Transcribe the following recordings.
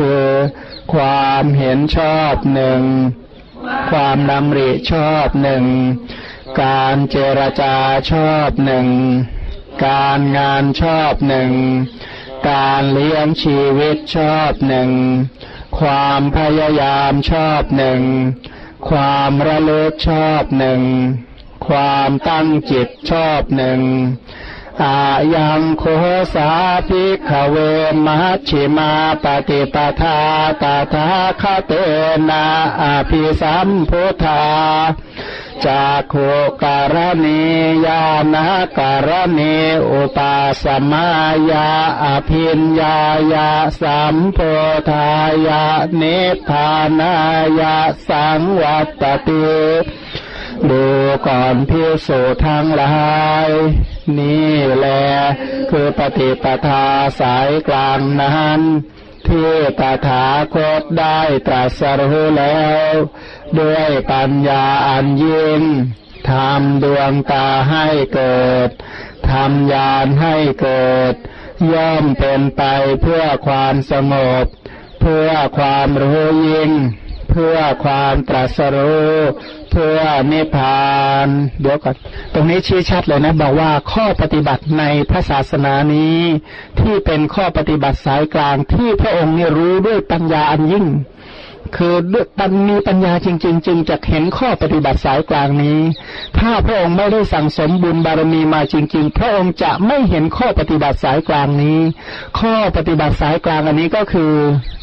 คือ ความเห็นชอบหนึ่งความดำริชอบหนึ่งการเจรจาชอบหนึ่งการงานชอบหนึ่งการเลี้ยงชีวิตชอบหนึ่งความพยายามชอบหนึ่งความระลึกชอบหนึ่งความตั้งจิตชอบหนึ่ง อายังโคสาภิกขเวมัชชิมาปฏิปทาตาทาคเตนะอภิสัมพุทธาจากโคการณียานาการณีอุปาสมายาอภินญายาสัมโพธายานิพานายาสังวัตติ ดูก่อนพิสูจทั้งหลาย นี่แหละคือปฏิปทาสายกลางนั้นที่ตถาคตได้ตรัสรู้แล้ว ด้วยปัญญาอันยิ่งทำดวงตาให้เกิดทำญาณให้เกิด ย่อมเป็นไปเพื่อความสงบ เพื่อความรู้ยิ่ง เพื่อความตรัสรู้ เพื่อนิพพาน เดี๋ยวก่อน ตรงนี้ชี้ชัดเลยนะ บอกว่าข้อปฏิบัติในพระศาสนานี้ ที่เป็นข้อปฏิบัติสายกลางที่พระองค์เนี่ยรู้ด้วยปัญญาอันยิ่ง คือด้วยปัญมีปัญญาจริง ๆ จึงจะเห็นข้อปฏิบัติสายกลางนี้ ถ้าพระองค์ไม่ได้สั่งสมบุญบารมีมาจริง ๆ พระองค์จะไม่เห็นข้อปฏิบัติสายกลางนี้ ข้อปฏิบัติสายกลางอันนี้ก็คือ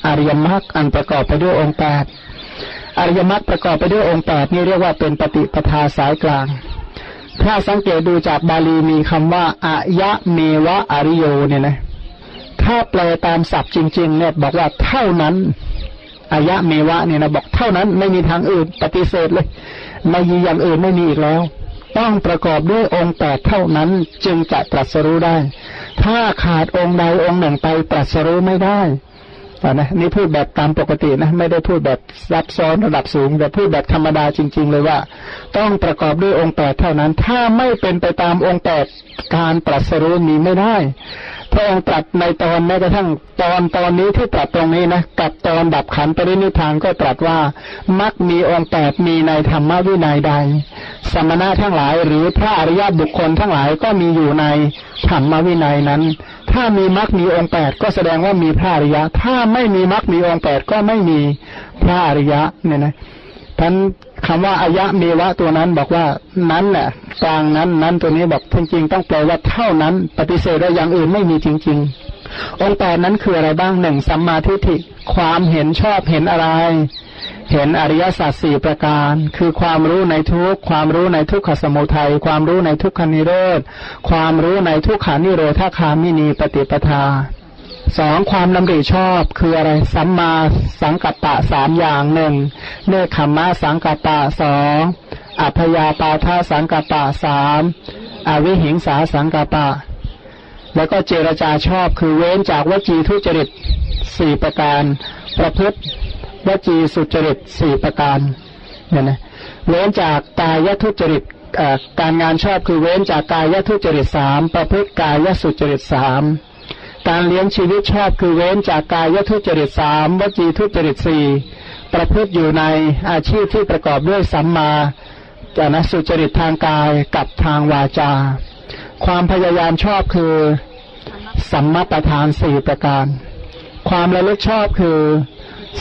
อริยมรรคอันประกอบไปด้วยองค์แปด อริยมรรคประกอบไปด้วยองค์แปดนี่เรียกว่าเป็นปฏิปทาสายกลาง ถ้าสังเกตดูจากบาลีมีคำว่าอายะเมวะอริโยเนี่ยนะถ้าแปลตามศัพท์จริง ๆ เนี่ยบอกว่าเท่านั้นอายะเมวะเนี่ยนะบอกเท่านั้นไม่มีทางอื่นปฏิเสธเลย ไม่มีอย่างอื่นไม่มีอีกแล้ว ต้องประกอบด้วยองค์แปดเท่านั้นจึงจะตรัสรู้ได้ ถ้าขาดองค์ใดองค์หนึ่งไปตรัสรู้ไม่ได้ นะนี่พูดแบบตามปกตินะ ไม่ได้พูดแบบซับซ้อนระดับสูง แต่พูดแบบธรรมดาจริง ๆ เลยว่า ต้องประกอบด้วยองค์แปดเท่านั้น ถ้าไม่เป็นไปตามองค์แปดการตรัสรู้มีไม่ได้ ระองค์ตรัสในตอนแม้กระทั่งตอนตอนนี้ที่ตรัสตรงนี้นะกับตอนดับขันปรินิพานก็ตรัสว่ามักมีองค์แปดมีในธรรมวินัยใด สมณะทั้งหลายหรือพระอริยบุคคลทั้งหลายก็มีอยู่ในธรรมวินัยนั้น ถ้ามีมรรคมีองค์แปดก็แสดงว่ามีพระอริยะ ถ้าไม่มีมรรคมีองค์แปดก็ไม่มีพระอริยะเนี่ยนะ ท่านคำว่าอายะเมวะตัวนั้นบอกว่านั้นแหละกลางนั้นนั้นตัวนี้บอกจริงๆต้องแปลว่าเท่านั้น ปฏิเสธได้อย่างอื่นไม่มีจริง ๆ องค์แปดนั้นคืออะไรบ้างหนึ่งสัมมาทิฏฐิความเห็นชอบเห็นอะไร เห็นอริยสัจสี่ประการ คือความรู้ในทุกความรู้ในทุกขสมุทัยความรู้ในทุกขานิโรธความรู้ในทุกขานิโรธาคามินีปฏิปทา สองความดำริชอบคืออะไรสัมมาสังกัปปะสามอย่างหนึ่งเนคขมะสังกัปปะสองอัพยาปาทาสังกัปปะสามอวิหิงสาสังกัปปะ แล้วก็เจรจาชอบคือเว้นจากวจีทุจริตสี่ประการ ประพฤติวจีสุจริตสี่ประการเนี่ยนะเว้นจากกายทุจริตการงานชอบคือเว้นจากกายทุจริตสามประพฤติกายสุจริตสาม การเลี้ยงชีวิตชอบคือเว้นจากกายทุจริตสามวจีทุจริตสี่ประพฤติอยู่ในอาชีพที่ประกอบด้วยสัมมาจานะสุจริตทางกายกับทางวาจา ความพยายามชอบคือสัมมาประธานสี่ประการ ความระลึกชอบคือ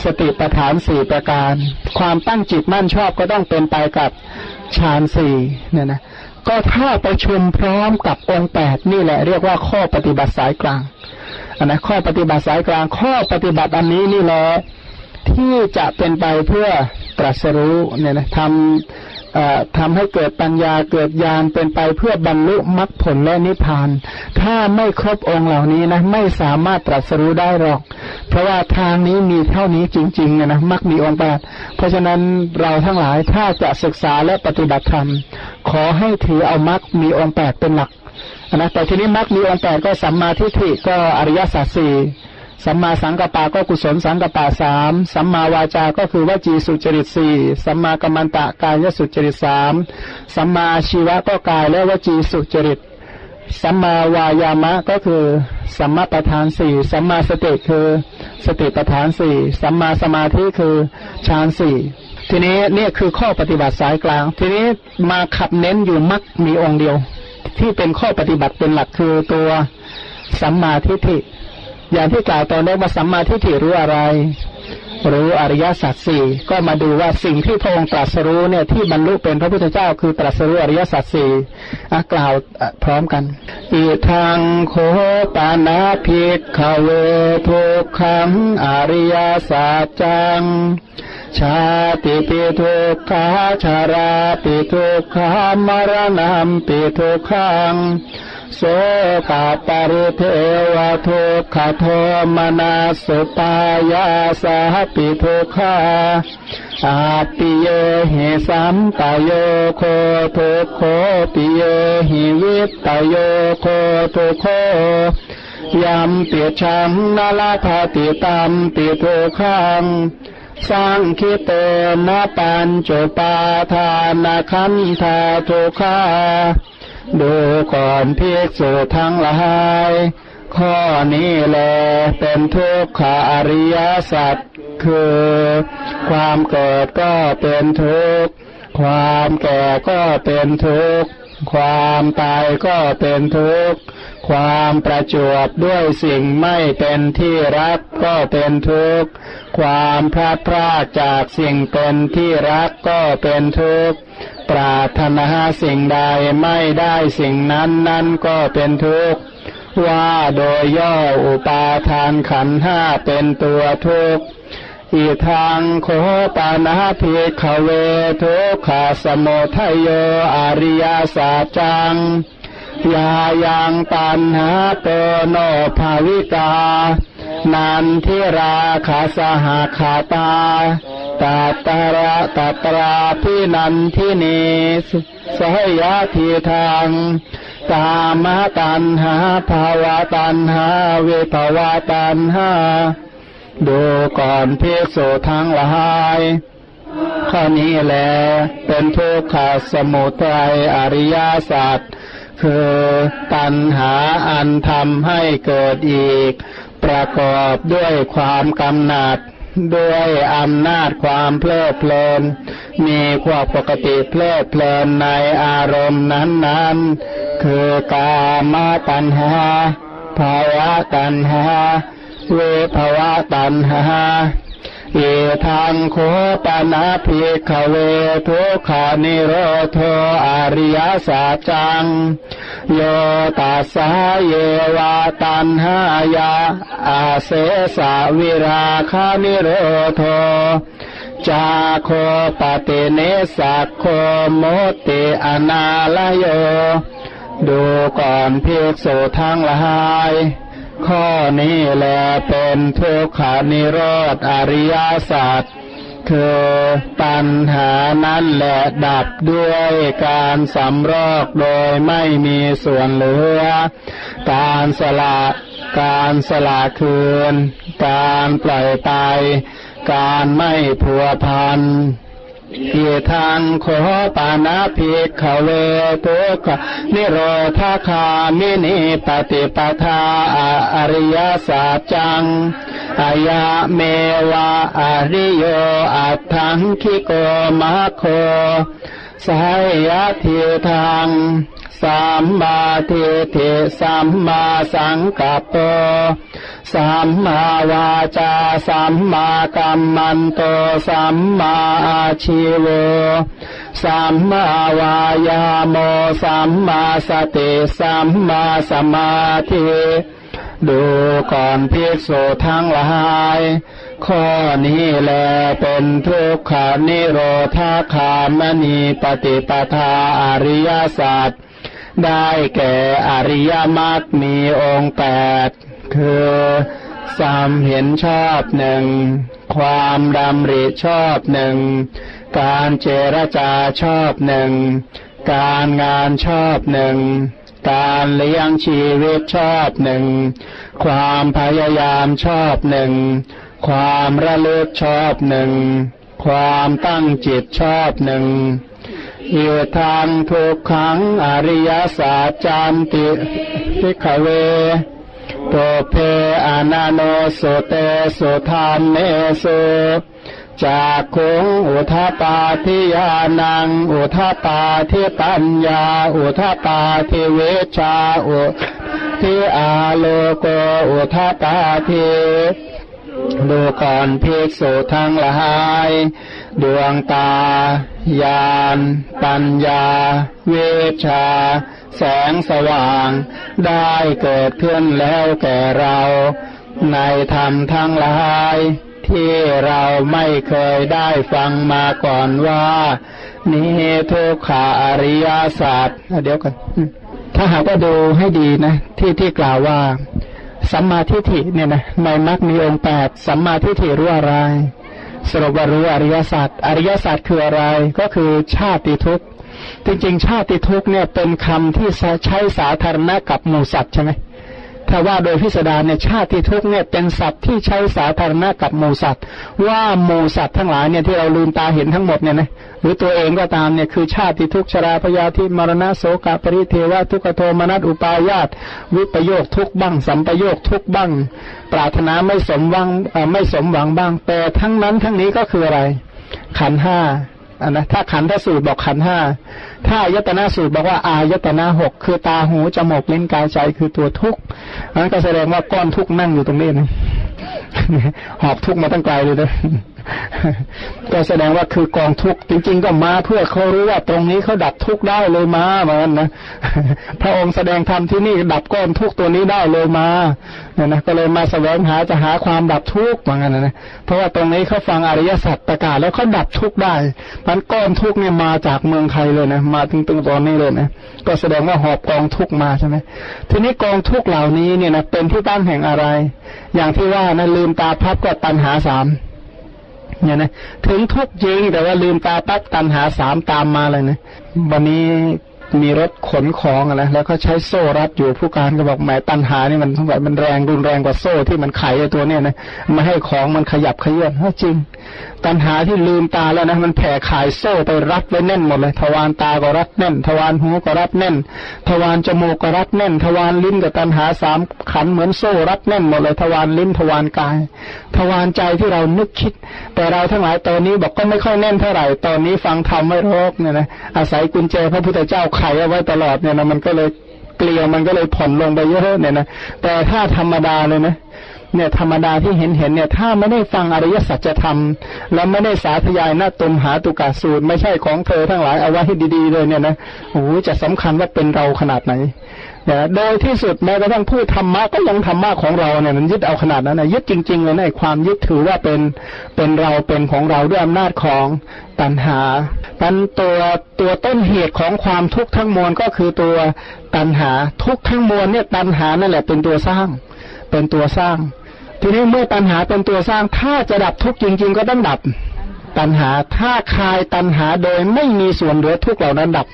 สติประธานสี่ประการ ความตั้งจิตมั่นชอบก็ต้องเป็นไปกับฌานสี่เนี่ยนะก็ถ้าประชุมพร้อมกับองค์แปดนี่แหละเรียกว่าข้อปฏิบัติสายกลาง นนะข้อปฏิบัติสายกลางข้อปฏิบัติอันนี้นี่แหละที่จะเป็นไปเพื่อตรัสรู้เนี่ยนะทำทำให้เกิดปัญญาเกิดญาณเป็นไปเพื่อบรรลุมรรคผลและนิพพาน ถ้าไม่ครบองค์เหล่านี้นะไม่สามารถตรัสรู้ได้หรอก เพราะว่าทางนี้มีเท่านี้จริงๆนะมรรคมีองค์แปดเพราะฉะนั้นเราทั้งหลายถ้าจะศึกษาและปฏิบัติธรรม ขอให้ถือเอามรรคมีองค์แปดเป็นหลัก นะแต่ทีนี้มรรคมีองค์แปดก็สัมมาทิฏฐิก็อริยสัจสี่สัมมาสังกัปปะก็กุศลสังกัปปะสามสัมมาวาจา ก็คือวจีสุจริตสี่สัมมากัมมันตะกายสุจริตสามสัมมาชีวะก็กายและวจีสุจริตสัมมาวายามะก็คือสัมมาประธานสี่สัมมาสติคือสติประธานสี่สัมมาสมาธิคือฌานสี่ทีนี้เนี่ยคือข้อปฏิบัติสายกลาง ทีนี้มาขับเน้นอยู่มักมีองค์เดียว ที่เป็นข้อปฏิบัติเป็นหลักคือตัวสัมมาทิฏฐิ อย่างที่กล่าวตอนแรกว่าสัมมาทิฏฐิรู้อะไร รู้อริยสัจสี่ก็มาดูว่าสิ่งที่พระองค์ตรัสรู้เนี่ยที่บรรลุเป็นพระพุทธเจ้า คือตรัสรู้อริยสัจสี่กล่าวพร้อมกันอีทางโคปานาภิกขเวทุกขังอริยสัจจัง ชาติปิทุกขาชาราปิทุกขามรณะปิทุกขังโสกาปริเทวทุกขโทมนาสุปายาสาปิทุกขาอาปิเยหิสัมปโยโคทุกโคปิเยหิวิตตโยโคทุกโคยัมเปียชังนาลาภาติตัมปิทุกขัง สังคิเตนะปัญจุปาทานาคันธาทุกขาดูก่อนภิกษุทั้งหลาย ข้อนี้แลเป็นทุกขอริยสัจคือ ความเกิดก็เป็นทุกข์ ความแก่ก็เป็นทุกข์ ความตายก็เป็นทุกข์ ความประจวบด้วยสิ่งไม่เป็นที่รักก็เป็นทุกข์ ความพลาดพลาดจากสิ่งเป็นที่รักก็เป็นทุกข์ ปรารถนาสิ่งใดไม่ได้สิ่งนั้นนั่นก็เป็นทุกข์ ว่าโดยย่ออุปาทานขันห้าเป็นตัวทุกข์อีทางโคปานาภิกขเวทุกขาสมุทัยโยอริยสัจัง ยายังปัญหาโตโนภาวิกานันทิราขาสหาขาตาตัตระตัตราพินันทินีสหยาทีทาง ตามตันหาภาวะตันหาเวภาวะตันหาดูก่อนเพิสุทั้งหลายข้อนี้แหละเป็นทุกขสมุทัยอริยสัจ คือตัณหาอันทำให้เกิดอีก ประกอบด้วยความกำหนัดด้วยอำนาจความเพลิดเพลิน มีความปกติเพลิดเพลินในอารมณ์นั้น ๆ คือกามตัณหาภาวะตัณหาเวภาวะตัณหา เอทางโคปนาภิกขเวทุขานิโรโทอริยสัจจัง โยตัสสาเยวะ ตัณหายะ อะเสสะวิราคะนิโรโธ จาโคปะฏินิสสัคโค มุตติ อะนาละโย ดูก่อนภิกษุทั้งหลาย ข้อนี้แหละเป็นทุกขนิโรธอริยสัจคือตัณหานั้นแหละดับด้วยการสำรอกโดยไม่มีส่วนเหลือ การสละการสละคืน การปล่อยไป การไม่ผัวพัน อีทางโคปานาภิกขเวทุกนิโรธาคามินิปฏิปทาอริยสัจจังอายะเมวะอริโยอัตถังคิโกมะโคสายยะทิทังสัมมาทิฏฐิสัมมาสังกัปโป สัมมาวาจาสัมมากัมมันโตสัมมาอาชิวสัมมาวายาโมสัมมาสติสัมมาสมาธิดูก่อนภิกษุทั้งหลาย ข้อนี้แลเป็นทุกขานิโรธาคามณีปฏิปทาอริยสัจได้แก่อริยมรรคมีองค์แปด คือสามเห็นชอบหนึ่งความดำริชอบหนึ่งการเจรจาชอบหนึ่งการงานชอบหนึ่งการเลี้ยงชีวิตชอบหนึ่งความพยายามชอบหนึ่งความระลึกชอบหนึ่งความตั้งจิตชอบหนึ่งอยู่ทางทุกขังอริยสัจจามติพิขเว ตเพอนาโนสุเตสุธานเนสุจากคุงอุทปาทิยานัง อุทปาทิปัญญา อุทปาทิเวชาอุทิอาโลโกอุทปาทิดูก่อนภิกษุทั้งหลายดวงตา ญาณ ปัญญา เวชา แสงสว่าง ได้เกิดขึ้นแล้วแก่เรา ในธรรมทั้งหลาย ที่เราไม่เคยได้ฟังมาก่อนว่านี่ทุกขาอริยศาสตร์เดี๋ยวกันถ้าหากว่าดูให้ดีนะ ที่ที่กล่าวว่าสัมมาทิฏฐิเนี่ยนะในมรรคมีองค์แปดสัมมาทิฏฐิรู้อะไรสรุปว่ารู้อริยศาสตร์อริยศาสตร์คืออะไรก็คือชาติทุกข์ จริงๆชาติทุกเนี่ยเป็นคำที่ใช้สาธารณะกับหมูสัตว์ใช่ไหมถ้าว่าโดยพิสดารเนี่ยชาติทุกเนี่ยเป็นศัพท์ที่ใช้สาธารณะกับหมูสัตว์ ว่าหมูสัตว์ทั้งหลายเนี่ยที่เราลืมตาเห็นทั้งหมดเนี่ยนะหรือตัวเองก็ตามเนี่ยคือชาติทุกชราพยาธิมรณะโสกปริเทวะทุกขโทมนัสอุปายาตวิปโยคทุกบ้างสัมปโยคทุกบ้าง ปรารถนาไม่สมหวังไม่สมหวังบ้าง แต่ทั้งนั้นทั้งนี้ก็คืออะไร ขันห้า อันนะถ้าขันทสูตรบอกขันห้าถ้ายตนาสูตรบอกว่าอายตนาหกคือตาหูจมูกลิ้นกายใจคือตัวทุกข์นั้นก็แสดงว่าก้อนทุกข์นั่งอยู่ตรงนี้นะหอบทุกข์มาตั้งไกลเลยนะ ก็แสดงว่าคือกองทุกข์จริง ๆ ก็มาเพื่อเขารู้ว่าตรงนี้เขาดับทุกข์ได้เลยมาเหมือนนะพระองค์แสดงธรรมที่นี่ดับก้อนทุกข์ตัวนี้ได้เลยมาเนี่ยนะก็เลยมาแสวงหาจะหาความดับทุกข์เหมือนกันนะเพราะว่าตรงนี้เขาฟังอริยสัจประกาศแล้วเขาดับทุกข์ได้มันก้อนทุกข์เนี่ยมาจากเมืองไทยเลยนะมาถึงตรงตอนนี้เลยนะก็แสดงว่าหอบกองทุกข์มาใช่ไหมทีนี้กองทุกข์เหล่านี้เนี่ยนะเป็นที่ตั้งแห่งอะไร อย่างที่ว่านะลืมตาพับก็ตันหาสาม เนี่ยนะถึงทุกจริงแต่ว่าลืมตาปั๊บตันหาสามตามมาเลยนะวันนี้มีรถขนของอะไรแล้วก็ใช้โซ่รัดอยู่ผู้การก็บอกหมายตันหานี่มันทั้งหมดมันแรงรุนแรงกว่าโซ่ที่มันไขตัวเนี่ยนะมาให้ของมันขยับขยื่นจริง ตันหาที่ลืมตาแล้วนะมันแผ่ขายโซ่ไปรัดไว้แน่นหมดเลย ทวารตาก็รัดแน่น ทวารหูก็รัดแน่น ทวารจมูกก็รัดแน่น ทวารลิ้นกับตันหาสามขันเหมือนโซ่รัดแน่นหมดเลย ทวารลิ้นทวารกาย ทวารใจที่เรานึกคิด แต่เราทั้งหลายตอนนี้บอกก็ไม่ค่อยแน่นเท่าไหร่ ตอนนี้ฟังธรรมไม่รกเนี่ยนะอาศัยกุญแจพระพุทธเจ้าไขเอาไว้ตลอดเนี่ยนะมันก็เลยเกลียวมันก็เลยผ่อนลงไปเยอะเนี่ยนะแต่ถ้าธรรมดาเลยนะ เนี่ยธรรมดาที่เห็นเห็นเนี่ยถ้าไม่ได้ฟังอริยสัจธรรม แล้วไม่ได้สาธยายหน้าตมหาตุกาสูตร ไม่ใช่ของเธอทั้งหลายเอาไว้ให้ดีๆเลยเนี่ยนะโอ้จะสำคัญว่าเป็นเราขนาดไหนเนี่ยโดยที่สุดแม้กระทั่งพูดธรรมะก็ยังธรรมะของเราเนี่ยมันยึดเอาขนาดนั้นนะยึดจริงๆเลยนะความยึดถือว่าเป็นเป็นเราเป็นของเราด้วยอำนาจของตัณหาตันตัวตัวต้นเหตุของความทุกข์ทั้งมวลก็คือตัวตัณหาทุกข์ทั้งมวลเนี่ยตัณหานั่นแหละเป็นตัวสร้าง เป็นตัวสร้าง ทีนี้เมื่อตัณหาเป็นตัวสร้าง ถ้าจะดับทุกข์จริง ๆ ก็ต้องดับ ตัณหาถ้าคลายตัณหาโดยไม่มีส่วนเหลือทุกเหล่านั้นดับ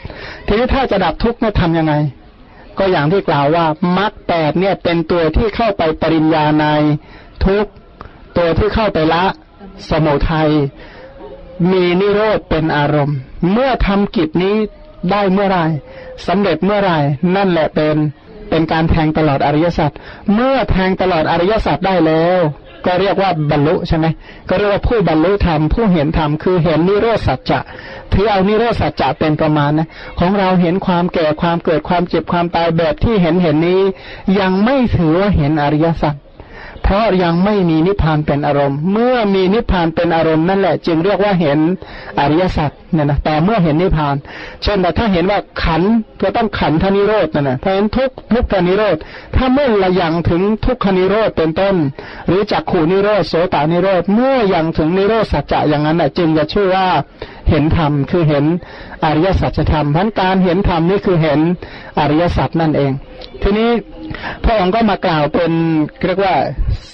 ทีนี้ถ้าจะดับทุกข์เนี่ยทำยังไง ก็อย่างที่กล่าวว่ามรรคแปดเนี่ยเป็นตัวที่เข้าไปปริญญาในทุกตัวที่เข้าไปละสมุทัยมีนิโรธเป็นอารมณ์ เมื่อทำกิจนี้ได้เมื่อไรสำเร็จเมื่อไรนั่นแหละเป็น เป็นการแทงตลอดอริยสัจเมื่อแทงตลอดอริยสัจได้แล้ว ก็เรียกว่าบรรลุใช่ไหมก็เรียกว่าผู้บรรลุธรรมผู้เห็นธรรมคือเห็นนิโรธสัจจะถือเอานิโรธสัจจะเป็นประมาณนะของเราเห็นความแก่ความเกิดความเจ็บความตายแบบที่เห็นเห็นนี้ ยังไม่ถือว่าเห็นอริยสัจ เพราะยังไม่มีนิพพานเป็นอารมณ์ เมื่อมีนิพพานเป็นอารมณ์นั่นแหละ จึงเรียกว่าเห็นอริยสัจเนี่ยนะแต่เมื่อเห็นนิพพาน เช่นถ้าเห็นว่าขันก็ต้องขันธนิโรธนั่นนะถ้าเห็นทุกทุกขนิโรธถ้าเมื่อระยังถึงทุกขนิโรธเป็นต้น หรือจักขูนิโรธโสตานิโรธเมื่อยังถึงนิโรธสัจจะอย่างนั้นแหละจึงจะชื่อว่าเห็นธรรมคือเห็นอริยสัจธรรมพันการเห็นธรรมนี่คือเห็นอริยสัจนั่นเอง ทีนี้พระองค์ก็มากล่าวเป็นเรียกว่า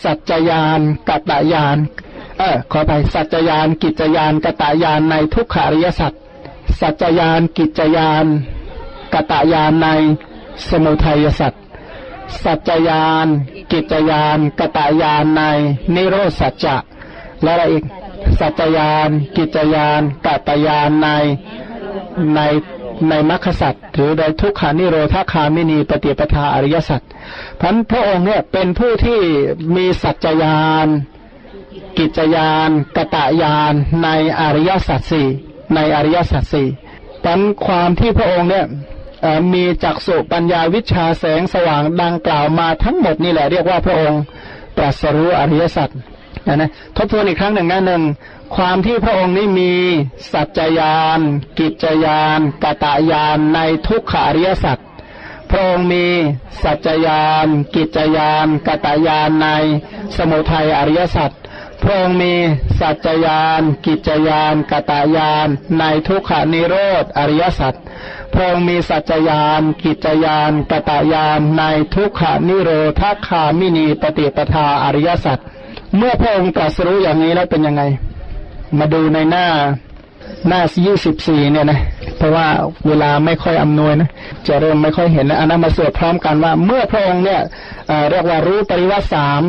สัจจยานกัตตยานเออขอไปสัจจยานกิจยานกตายานในทุกขาริยสัจสัจจยานกิจยานกตายานในสมุทัยสัจสัจจยาน กิจยานกตายานในนิโรสัจจะและอะไรอีก สัจจยาน กิจยานกตยานในในในมรรคสัตว์หรือโดยทุกขานิโรธาคามินีปฏิปทาอริยสัตว์พันพระองค์เนี่ยเป็นผู้ที่มีสัจจญาณกิจญาณกตะญาณในอริยสัจสี่ในอริยสัจสี่ปันความที่พระองค์เนี่ยมีจักสุปัญญาวิชาแสงสว่างดังกล่าวมาทั้งหมดนี่แหละเรียกว่าพระองค์ตรัสรู้อริยสัจ นะทบทวนอีกครั้งหนึ่งนะหนึ่งความที่พระองค์นี้มีสัจจญาณกิจญาณกตะญาณในทุกขาริยสัจพระองค์มีสัจจญาณกิจญาณกตะญาณในสมุทัยอริยสัจพระองค์มีสัจจญาณกิจญาณกตะญาณในทุกขานิโรธอริยสัจพระองค์มีสัจจญาณกิจญาณกตะญาณในทุกขานิโรธคามินีปฏิปทาอริยสัจ เมื่อพระองค์ตรัสรู้อย่างนี้แล้วเป็นยังไง มาดูในหน้าหน้ายี่สิบสี่เนี่ยนะเพราะว่าเวลาไม่ค่อยอำนวยนะจะเริ่มไม่ค่อยเห็นนะอันนั้นมาสวดพร้อมกันว่า เมื่อพระองค์เนี่ยเรียกว่ารู้ปริวัติสาม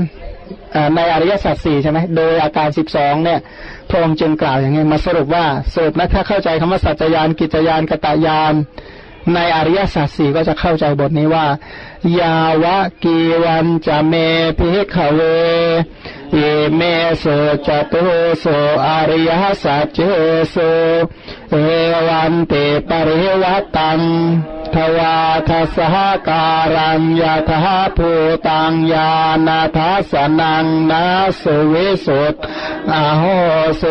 ในอริยสัจสี่ใช่ไหมโดยอาการสิบสองเนี่ย พระองค์จึงกล่าวอย่างนี้มาสรุปว่าสรุปนะถ้าเข้าใจคำว่าสัจจยานกิจยานกตายานในอริยสัจสี่ก็จะเข้าใจบทนี้ว่า ยาวะกีวันจะเมพิเขเว อเมโสจตุโสอริยสัจเจโสเอวันเตปริวัตังทวาทสหการัญญาทาภูตังยานาทัสนังนาสุวิสุตอโหเส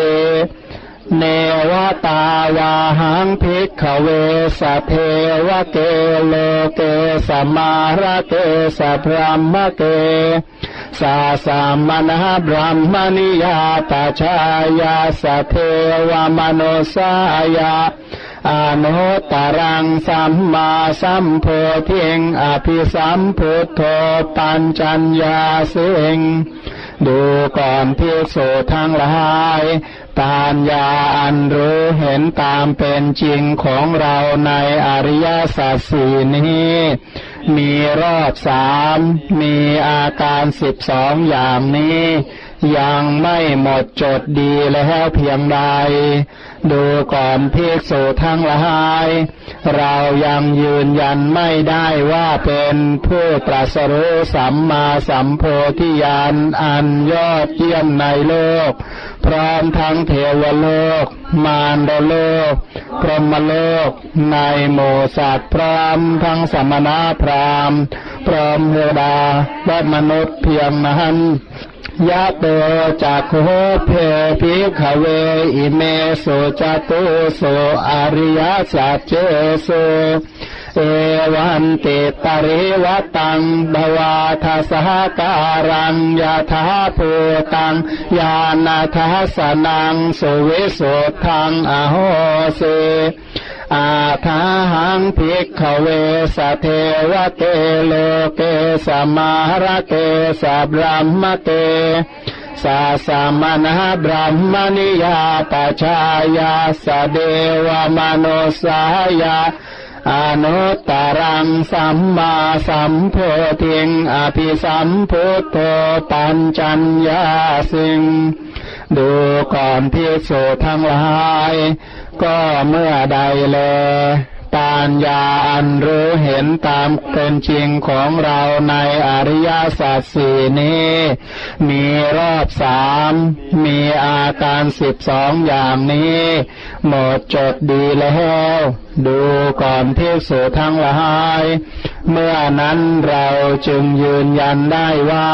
เนวตาวาหังพิกขเวสเทวเกโลเกสมาระเกสพรหมเก สาสามณะบรมมณิยาตาชายาสเทวมโนสายาอนุตารังสัมมาสัมโพธิงอภิสัมพุทโธปัญจัญญาสิงดูก่อนพิสูทั้งหลายปานญาอันรู้เห็นตามเป็นจริงของเราในอริยสัจสี่นี้ มีรอบสามมีอาการสิบสองอย่างนี้ ยังไม่หมดจดดีแล้วเพียงใด ดูก่อนภิกษุทั้งหลาย เรายังยืนยันไม่ได้ว่าเป็นผู้ตรัสรู้สัมมาสัมโพธิญาณอันยอดเยี่ยมในโลก พร้อมทั้งเทวโลก มารโลก พรหมโลก ในโมสัตพร้อมทั้งสมณะพรามพร้อมเทวดาและมนุษย์เพียงนั้นยะโตจักโหเพพิขเวอิเมสุจตุโสอริยสัจเจโสเอวันติตริวัตังบวาทสหการังยาทาภูตังยานาทัสนังสุวิสุทังอโหเสอาทาหังภิกขเวสเทวเตโลเกสมาระเกสบรมมเก สาสามนะบรมนิยาปชายาสเดวมโนสายาอนุตตรังสัมมาสัมโพธิงอภิสัมพุทโธปัญจัญญาสิงดูก่อนพิสูจทั้งหลาย ก็เมื่อใดแล ปัญญาอันรู้เห็นตามเป็นจริงของเราในอริยสัจสี่นี้ มีรอบสามมีอาการสิบสองอย่างนี้ หมดจดดีแล้ว ดูก่อนที่สุทั้งหลาย เมื่อนั้นเราจึงยืนยันได้ว่า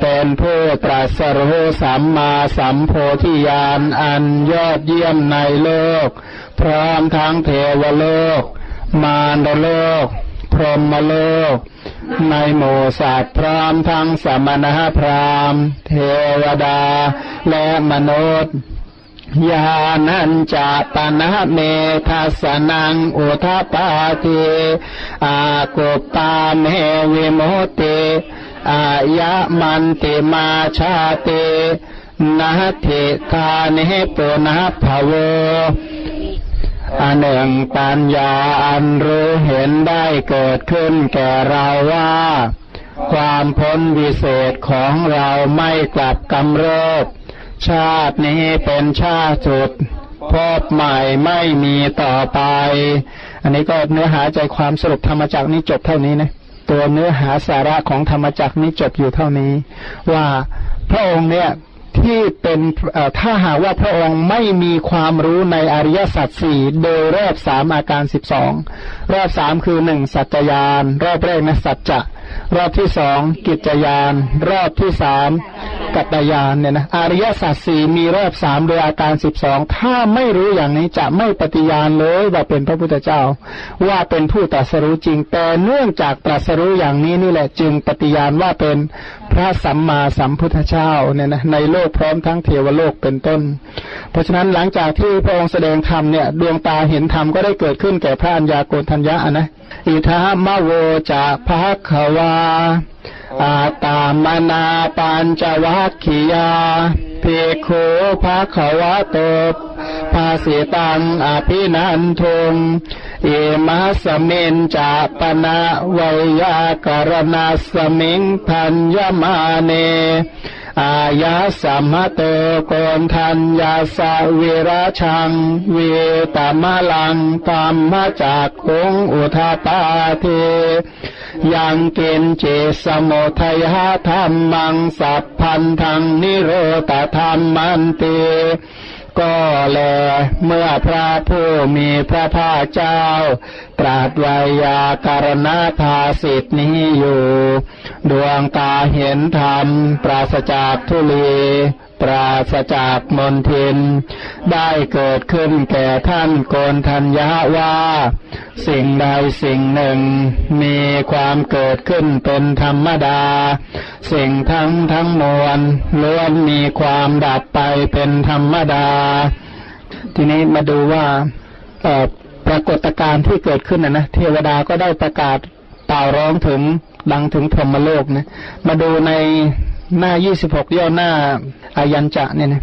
เป็นผู้ตรัสรู้สัมมาสัมโพธิญาณอันยอดเยี่ยมในโลก พร้อมทั้งเทวโลก มารโลก พรหมโลก ในหมู่สัตว์พร้อมทั้งสมณะพราหมณ์ เทวดา และมนุษย์ยานันจะปนะเมทัสนังอุทปาติอากุปาเมวิโมติอายะมันติมาชาตินาทิคาเนปุนะภโว อันหนึ่งปัญญาอันรู้เห็นได้เกิดขึ้นแก่เราว่า ความพ้นวิเศษของเราไม่กลับกำเริบ ชาตินี้เป็นชาติสุดพบใหม่ไม่มีต่อไป อันนี้ก็เนื้อหาใจความสรุปธรรมจักนี้จบเท่านี้นะตัวเนื้อหาสาระของธรรมจักรนี้จบอยู่เท่านี้ ว่าพระองค์เนี่ย ที่เป็นถ้าหากว่าพระองค์ไม่มีความรู้ในอริยสัจสี่โดยรอบสามอาการสิบสองรอบสามคือหนึ่งสัจจยาน รอบแรกนะสัจจะ รอบที่สองกิจยาน รอบที่สาม กัตยานเนี่ยนะอริยสัจสี่มีรอบสามโดยอาการสิบสองถ้าไม่รู้อย่างนี้จะไม่ปฏิญาณเลยว่าเป็นพระพุทธเจ้า ว่าเป็นผู้ตรัสรู้จริง แต่เนื่องจากตรัสรู้อย่างนี้นี่แหละจึงปฏิญาณว่าเป็นพระสัมมาสัมพุทธเจ้าเนี่ยนะในโลกพร้อมทั้งเทวโลกเป็นต้น เพราะฉะนั้นหลังจากที่พระองค์แสดงธรรมเนี่ยดวงตาเห็นธรรมก็ได้เกิดขึ้นแก่พระัญญาโกณทัญญานะอิทามโวจะภะควา อาตามนาปัญจวัคคียาเพโคภะควะโตภาสิตังอภินันทุงเอมาสเมนจาปนะวยากรณาสมิงพันยมาเน อายะสัมมโตโกนทัญญาสเวราชัง เวตามาลังตัมมจากคงอุทาปาเทยังเกณฑ์เจสมุทัยธรรมังสัพพันธังนิโรตธรรมันเต ก็แลเมื่อพระผู้มีพระภาคเจ้า ตรัสวายาการณาภาสิทธินี้อยู่ ดวงตาเห็นธรรมปราศจากทุลี ปราศจากมนทิน ได้เกิดขึ้นแก่ท่านโกนทัญญาว่า สิ่งใดสิ่งหนึ่ง มีความเกิดขึ้นเป็นธรรมดา สิ่งทั้งทั้งมวลล้วนมีความดับไปเป็นธรรมดา ทีนี้มาดูว่าปรากฏการณ์ที่เกิดขึ้นนะนะเทวดาก็ได้ประกาศเป่าร้องถึงดังถึงพรหมโลกนะ มาดูใน หน้ายี่สิบหกย่อหน้าอายัญจะเนี่ยนะ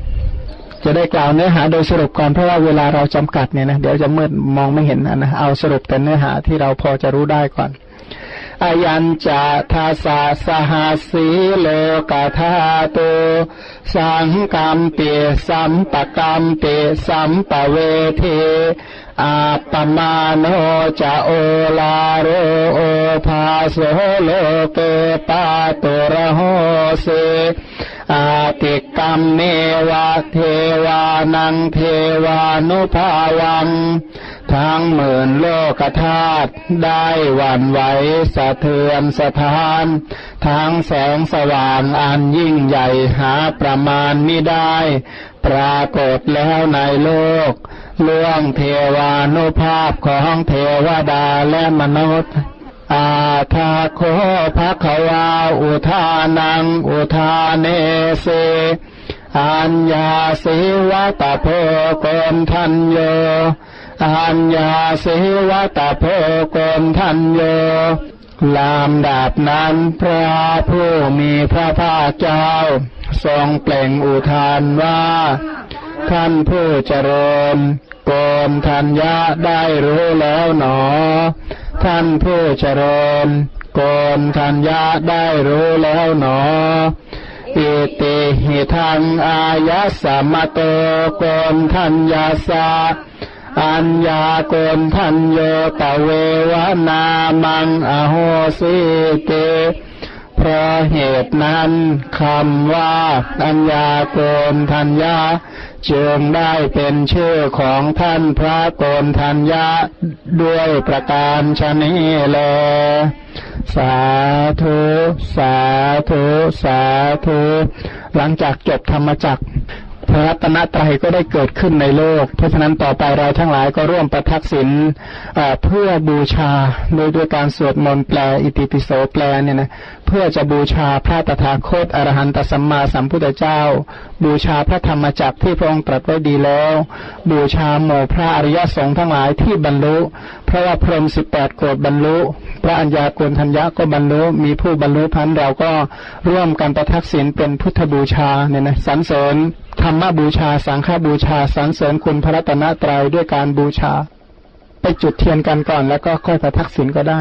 จะได้กล่าวเนื้อหาโดยสรุปก่อนเพราะว่าเวลาเราจำกัดเนี่ยนะเดี๋ยวจะมืดมองไม่เห็นนะเอาสรุปแต่เนื้อหาที่เราพอจะรู้ได้ก่อนอายัญจะทาสาสหาสีโลกาธาโตสังกรรมเปสัมปกรรมเปสัมปเวเท อาปมาโนจะโอลาโรโอภาโสโลเกปาตุระโหเสอาติกรรมเนวะเทวานังเทวานุภาวัง ทั้งหมื่นโลกธาตุได้หวั่นไหวสะเทือนสถาน ทั้งแสงสว่างอันยิ่งใหญ่หาประมาณมิได้ ปรากฏแล้วในโลก ล่วงเทวานุภาพของเทวดาและมนุษย์ อาทาโคภะควาอุทานัง อุทาเนเสอัญญาสิวะตะโพกนทันโยอัญญาสิวะตะโพกนทันโยลามดาบนั้นพระผู้มีพระภาคเจ้า ทรงเปล่งอุทานว่า ท่านผู้เจริญโกนทัญญาได้รู้แล้วหนอ ท่านผู้เจริญโกนทัญญาได้รู้แล้วหนออิติหิทังอายะสัมมโตโกนทัญญาสาอัญญาโกนทัญโยตะเววนามังอโหสิเกเพราะเหตุนั้นคำว่าอัญญาโกนทัญญา จึงได้เป็นชื่อของท่านพระโกนทัญญะด้วยประการชนีแล สาธุ สาธุ สาธุ หลังจากจบธรรมจักร พระรัตนตรัยก็ได้เกิดขึ้นในโลก เพราะฉะนั้นต่อไปเราทั้งหลายก็ร่วมประทักษิณเพื่อบูชาโดยด้วยการสวดมนต์แปลอิติปิโสแปลเนี่ยนะเพื่อจะบูชาพระตถาคตอรหันตสัมมาสัมพุทธเจ้า บูชาพระธรรมจักรที่พระองค์ตรัสไว้ดีแล้ว บูชาหมู่พระอริยสงฆ์ทั้งหลายที่บรรลุ เพราะว่าพรหมสิบแปดโกรธบรรลุ พระัญญาโกณทัญญะก็บรรลุ มีผู้บรรลุพันเราก็ร่วมกันประทักษิณเป็นพุทธบูชาเนี่ยนะสรรเสริญธรรมบูชา สังฆบูชาสรรเสริญคุณพระรัตนตรัยด้วยการบูชา ไปจุดเทียนกันก่อนแล้วก็ค่อยประทักษิณก็ได้